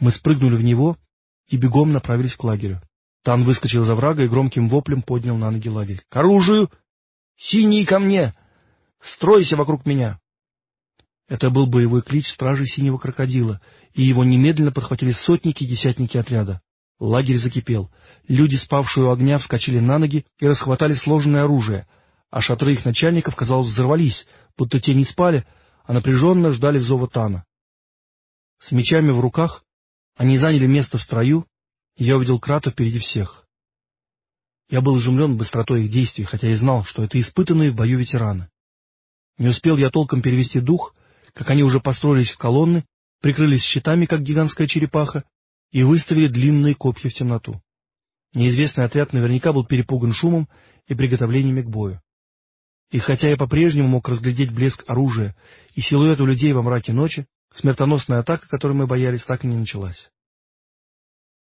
Мы спрыгнули в него и бегом направились к лагерю. Тан выскочил за врага и громким воплем поднял на ноги лагерь. — К оружию! Синий ко мне! Стройся вокруг меня! Это был боевой клич стражи синего крокодила, и его немедленно подхватили сотники и десятники отряда. Лагерь закипел. Люди, спавшие у огня, вскочили на ноги и расхватали сложенное оружие, а шатры их начальников, казалось, взорвались, будто те не спали, а напряженно ждали зова Тана. С мечами в руках они заняли место в строю, и я увидел Крата впереди всех. Я был изумлен быстротой их действий, хотя и знал, что это испытанные в бою ветераны. Не успел я толком перевести дух, как они уже построились в колонны, прикрылись щитами, как гигантская черепаха, и выставили длинные копья в темноту. Неизвестный отряд наверняка был перепуган шумом и приготовлениями к бою. И хотя я по-прежнему мог разглядеть блеск оружия и силуэт у людей во мраке ночи, смертоносная атака, которой мы боялись, так и не началась.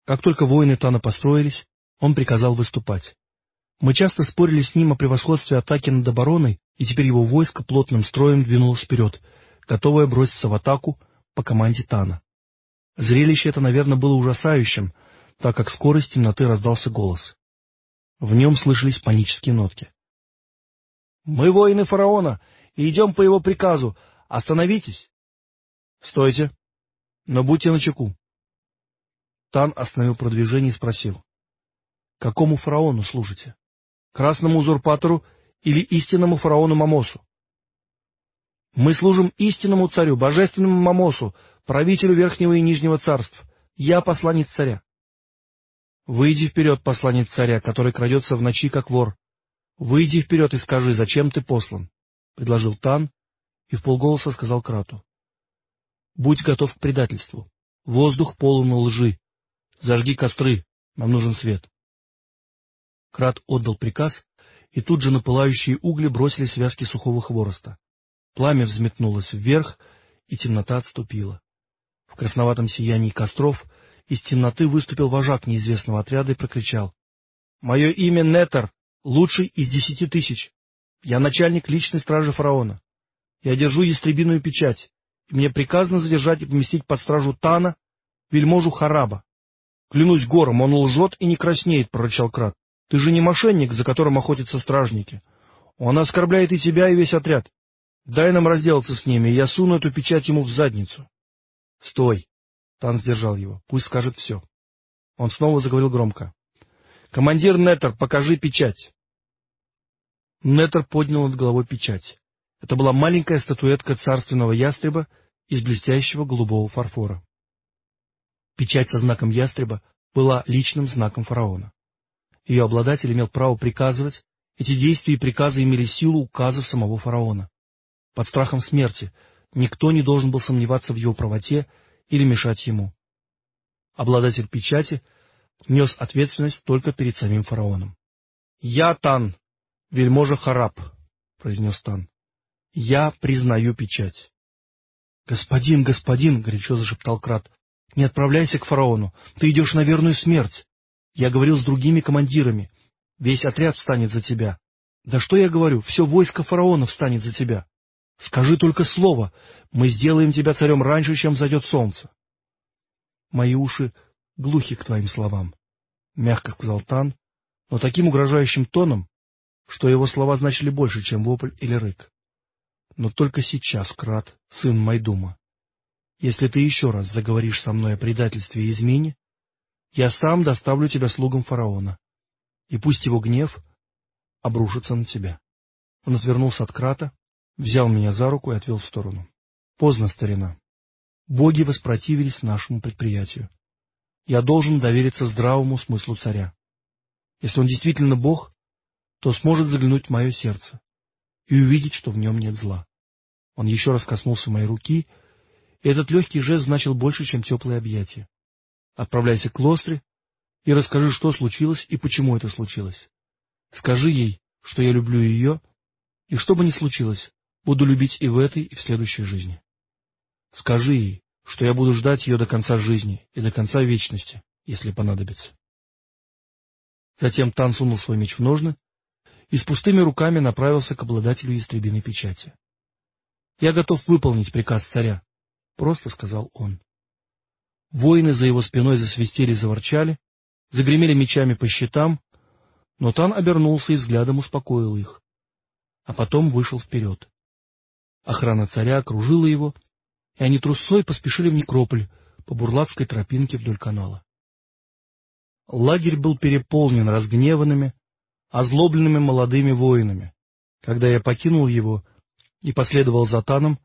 Как только воины Тана построились, он приказал выступать. Мы часто спорили с ним о превосходстве атаки над обороной, и теперь его войско плотным строем двинулось вперед, готовое броситься в атаку по команде Тана. Зрелище это, наверное, было ужасающим, так как скорость темноты раздался голос. В нем слышались панические нотки. Мы воины фараона и идем по его приказу. Остановитесь. Стойте. Но будьте начеку. Тан остановил продвижение и спросил. Какому фараону служите? Красному узурпатору или истинному фараону Мамосу? Мы служим истинному царю, божественному Мамосу, правителю Верхнего и Нижнего царств. Я посланец царя. Выйди вперед, посланец царя, который крадется в ночи, как вор. Выйди вперед и скажи, зачем ты послан, — предложил Тан и в полголоса сказал Крату. — Будь готов к предательству. Воздух полон лжи. Зажги костры, нам нужен свет. Крат отдал приказ, и тут же на пылающие угли бросили связки сухого хвороста. Пламя взметнулось вверх, и темнота отступила. В красноватом сиянии костров из темноты выступил вожак неизвестного отряда и прокричал. — Мое имя Нетер, лучший из десяти тысяч. Я начальник личной стражи фараона. Я держу ястребиную печать, мне приказано задержать и поместить под стражу Тана, вельможу Хараба. Клянусь гором, он лжет и не краснеет, — прорычал Крат. Ты же не мошенник, за которым охотятся стражники. Он оскорбляет и тебя, и весь отряд. Дай нам разделаться с ними, я суну эту печать ему в задницу. — Стой! — Тан сдержал его. — Пусть скажет все. Он снова заговорил громко. — Командир Нетер, покажи печать. Нетер поднял над головой печать. Это была маленькая статуэтка царственного ястреба из блестящего голубого фарфора. Печать со знаком ястреба была личным знаком фараона. Ее обладатель имел право приказывать, эти действия и приказы имели силу указов самого фараона. Под страхом смерти никто не должен был сомневаться в его правоте или мешать ему. Обладатель печати нес ответственность только перед самим фараоном. «Я Тан, — Вельможа Хараб, — произнес Тан, — я признаю печать. — Господин, господин, — горячо зашептал Крат, — не отправляйся к фараону, ты идешь на верную смерть. Я говорил с другими командирами, весь отряд встанет за тебя. Да что я говорю, все войско фараона встанет за тебя. Скажи только слово, мы сделаем тебя царем раньше, чем зайдет солнце. Мои уши глухи к твоим словам, — мягко сказал Тан, но таким угрожающим тоном, что его слова значили больше, чем вопль или рык. Но только сейчас, Крат, сын Майдума, если ты еще раз заговоришь со мной о предательстве и измене, я сам доставлю тебя слугам фараона, и пусть его гнев обрушится на тебя. Он отвернулся от Крата, взял меня за руку и отвел в сторону. Поздно, старина. Боги воспротивились нашему предприятию. Я должен довериться здравому смыслу царя. Если он действительно бог, то сможет заглянуть в мое сердце и увидеть, что в нем нет зла. Он еще раз коснулся моей руки, и этот легкий жест значил больше, чем теплые объятия. Отправляйся к Лостре и расскажи, что случилось и почему это случилось. Скажи ей, что я люблю ее, и что бы ни случилось, буду любить и в этой, и в следующей жизни. Скажи ей, что я буду ждать ее до конца жизни и до конца вечности, если понадобится. Затем Тан сунул свой меч в ножны и с пустыми руками направился к обладателю ястребиной печати. — Я готов выполнить приказ царя, — просто сказал он. Воины за его спиной засвистели и заворчали, загремели мечами по щитам, но Тан обернулся и взглядом успокоил их, а потом вышел вперед. Охрана царя окружила его, и они трусой поспешили в некрополь по бурлацкой тропинке вдоль канала. Лагерь был переполнен разгневанными, озлобленными молодыми воинами, когда я покинул его и последовал за Таном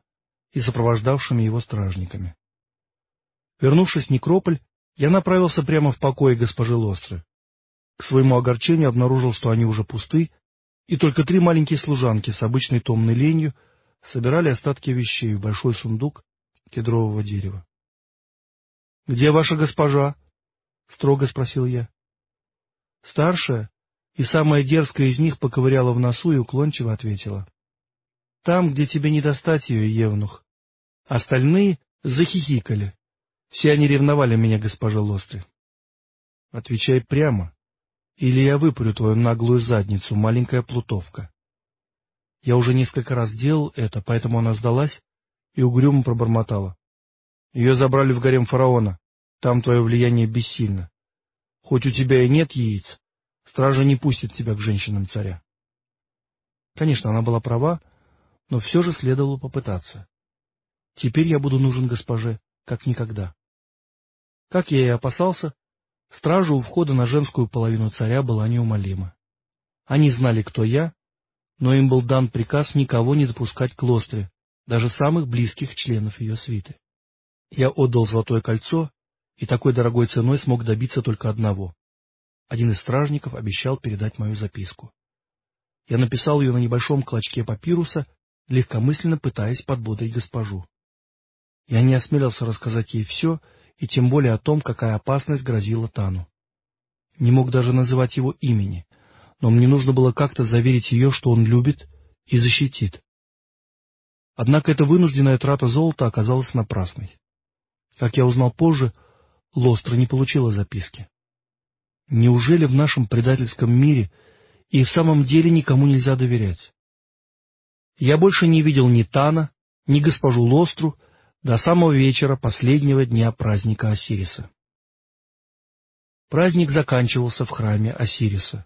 и сопровождавшими его стражниками. Вернувшись в Некрополь, я направился прямо в покой госпожи Лостры. К своему огорчению обнаружил, что они уже пусты, и только три маленькие служанки с обычной томной ленью собирали остатки вещей в большой сундук кедрового дерева. — Где ваша госпожа? — строго спросил я. Старшая и самая дерзкая из них поковыряла в носу и уклончиво ответила. — Там, где тебе не достать ее, Евнух. Остальные захихикали. Все они ревновали меня, госпожа Лостри. Отвечай прямо, или я выпарю твою наглую задницу, маленькая плутовка. Я уже несколько раз делал это, поэтому она сдалась и угрюмо пробормотала. Ее забрали в гарем фараона, там твое влияние бессильно. Хоть у тебя и нет яиц, стража не пустит тебя к женщинам царя. Конечно, она была права, но все же следовало попытаться. Теперь я буду нужен госпоже, как никогда. Как я и опасался, стража у входа на женскую половину царя была неумолима. Они знали, кто я, но им был дан приказ никого не допускать к Лостре, даже самых близких членов ее свиты. Я отдал золотое кольцо, и такой дорогой ценой смог добиться только одного. Один из стражников обещал передать мою записку. Я написал ее на небольшом клочке папируса, легкомысленно пытаясь подбодрить госпожу. Я не осмелился рассказать ей все, и тем более о том, какая опасность грозила Тану. Не мог даже называть его имени, но мне нужно было как-то заверить ее, что он любит и защитит. Однако эта вынужденная трата золота оказалась напрасной. Как я узнал позже, Лостра не получила записки. Неужели в нашем предательском мире и в самом деле никому нельзя доверять? Я больше не видел ни Тана, ни госпожу Лостру, до самого вечера последнего дня праздника Осириса. Праздник заканчивался в храме Осириса.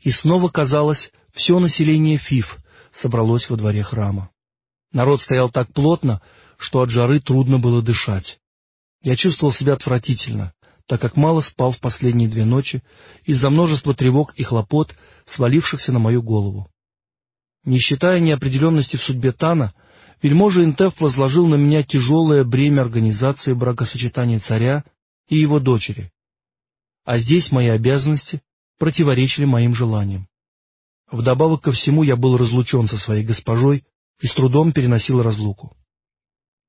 И снова, казалось, все население Фиф собралось во дворе храма. Народ стоял так плотно, что от жары трудно было дышать. Я чувствовал себя отвратительно, так как мало спал в последние две ночи из-за множества тревог и хлопот, свалившихся на мою голову. Не считая неопределенности в судьбе Тана, вельможа Интеф возложил на меня тяжелое бремя организации бракосочетания царя и его дочери. А здесь мои обязанности противоречили моим желаниям. Вдобавок ко всему я был разлучен со своей госпожой и с трудом переносил разлуку.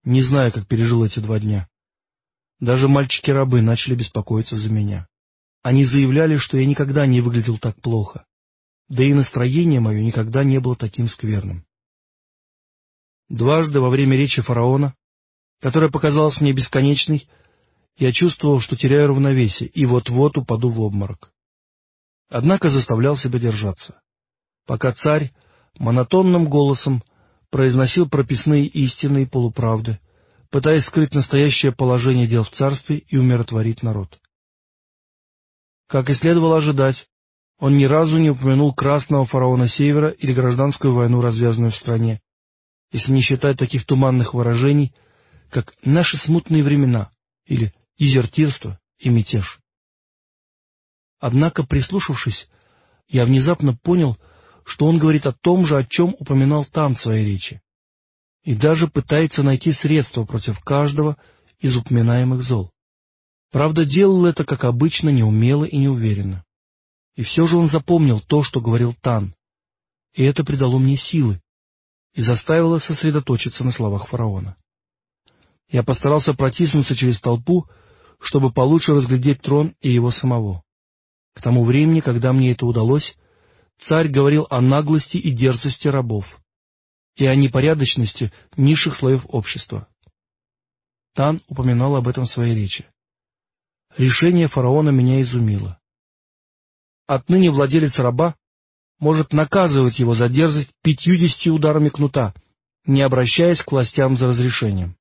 Не знаю, как пережил эти два дня. Даже мальчики-рабы начали беспокоиться за меня. Они заявляли, что я никогда не выглядел так плохо, да и настроение мое никогда не было таким скверным. Дважды во время речи фараона, которая показалась мне бесконечной, я чувствовал, что теряю равновесие и вот-вот упаду в обморок. Однако заставлял себя держаться, пока царь монотонным голосом произносил прописные истины и полуправды, пытаясь скрыть настоящее положение дел в царстве и умиротворить народ. Как и следовало ожидать, он ни разу не упомянул красного фараона Севера или гражданскую войну, развязанную в стране, если не считать таких туманных выражений, как «наши смутные времена» или «дезертирство» и «мятеж». Однако, прислушавшись, я внезапно понял, что он говорит о том же, о чем упоминал Тан в своей речи, и даже пытается найти средства против каждого из упоминаемых зол. Правда, делал это, как обычно, неумело и неуверенно. И все же он запомнил то, что говорил Тан, и это придало мне силы, и заставило сосредоточиться на словах фараона. Я постарался протиснуться через толпу, чтобы получше разглядеть трон и его самого. К тому времени, когда мне это удалось, царь говорил о наглости и дерзости рабов и о непорядочности низших слоев общества. Тан упоминал об этом в своей речи. Решение фараона меня изумило. Отныне владелец раба может наказывать его за дерзость пятьюдесятью ударами кнута, не обращаясь к властям за разрешением.